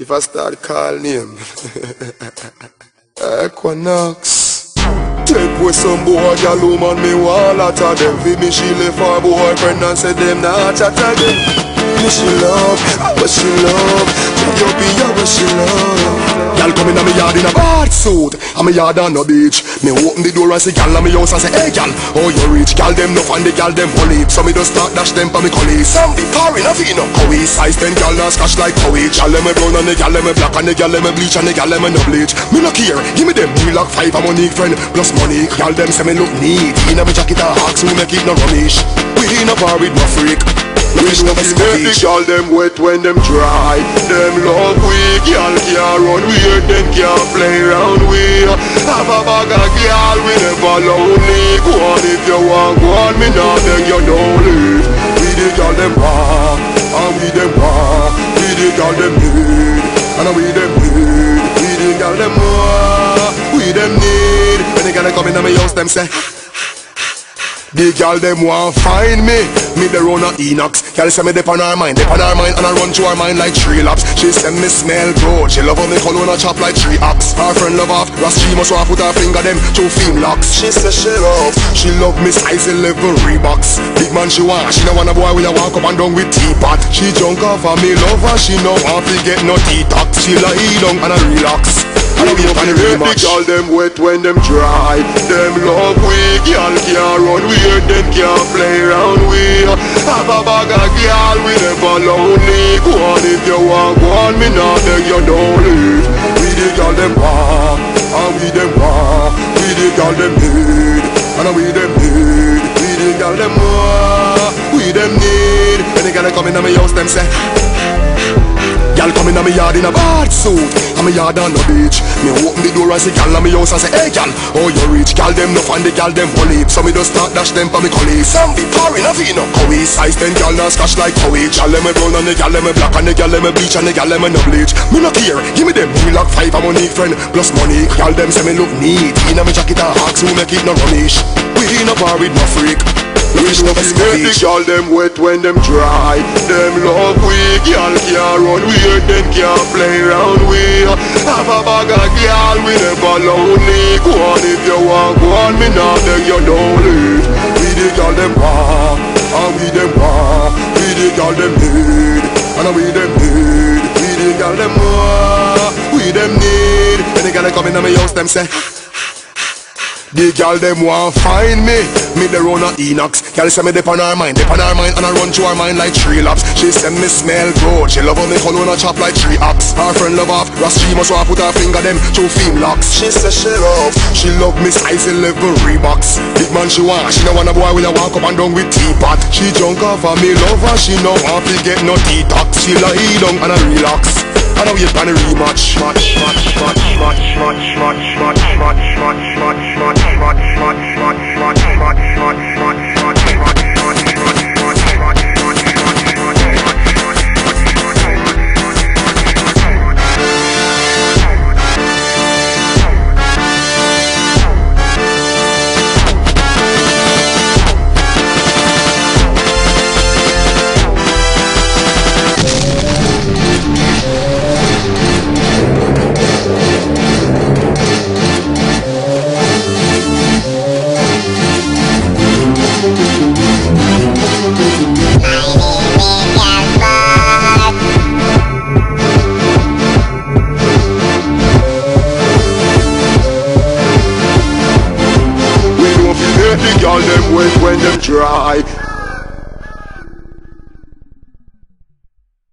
If I start call name Equinox. Take with some boy, gal woman me want lot of them. Fi me she left her boyfriend and say them not chat again Me she love, what she love. J.O.P. yeah what she love Gal come in a me yard in a bad suit. And me yard on no beach. Me open the door and see gal in me house and say Hey gal, oh you rich Gal them no fan the gal them bully So me just start dash them for me collies Some be pouring a vino Cowie size ten gal now scotch like Cowie Gal them me brown and the gal them me black And the gal them me bleach and the gal them me no bleach. Me no care, give me them Me like five a money friend plus money. Gal them say me look neat. Inna me jacket a hawks we make it no rubbish We in a bar with no freak Wish no make the gal them wet when them dry. Them love we gal can't run weird Them can't play round we Have a bag of gal we never lonely. Go on if you want go on me now beg you don't leave. We the gal them want And we them want We the gal them need And we them need. We the gal them want We them need. When the gal them come in my house them say the gal them want find me. Me the run a Enox. Gal say me dip on her mind Dip on her mind and I run through her mind like three laps. She say me smell good She love how me call when I chop like three ox. Her friend love off Ras she must off with her finger them Two film locks. She say she love She love me size 11 Reeboks Big man she want She no want a boy with a walk up and down with teapot. She junk off of me love her She no want to get no detox. She lie down and a relax and we up on the rematch Gal them wet when them dry. Them love we Gal can't run weird Them can't play round we. Have a bag of gal We never lonely. Go on if you want Go on me now beg you don't leave. We the gal them want And we them want. We the gal them need And we them need. We the gal them want We them need. When the gal come in my house them say Gal come a me yard in a bad suit. And me yard on the beach. Me open the door and see gal in me house and say Hey gal, oh you rich Gal them no fan the gal them bully So me just start dash them for me colleagues Some be pouring a vino. Cowie size ten gal now scotch like Cowie Gal them me brown and the gal them me black And the gal them me bleach and the gal them me no bleach. Me no care, give me them Me like five I'm a money friend plus money. Gal them say me look neat. Inna me jacket and hawks who make it no rubbish We in a bar with no freak Wish no make gal them wet when them dry. Them love we gal can't run weird Them can't play round we Have a bag of gal we never lonely. Go on if you want go on me now beg you don't leave. We the gal them want And we them want. We the gal them need And we them need. We the gal them want We them need. The gal them come in my house them say the gal them want find me. Me the run a Enox. Gal say me dip on her mind Dip on her mind and I run through her mind like three laps. She say me smell good. She love how me call when I chop like three ox. Her friend love off. She must off put her finger them Two film locks. She say she love She love me size 11 Reeboks Big man she want She no want a boy with a walk up and down with teapot. She junk off of me love her She no want to get no detox. She lie down and I relax and now you're gonna rematch Match, match, match, match, match, match, match, match, match, match, match, match, match, match, match, match, The gal them wet when them dry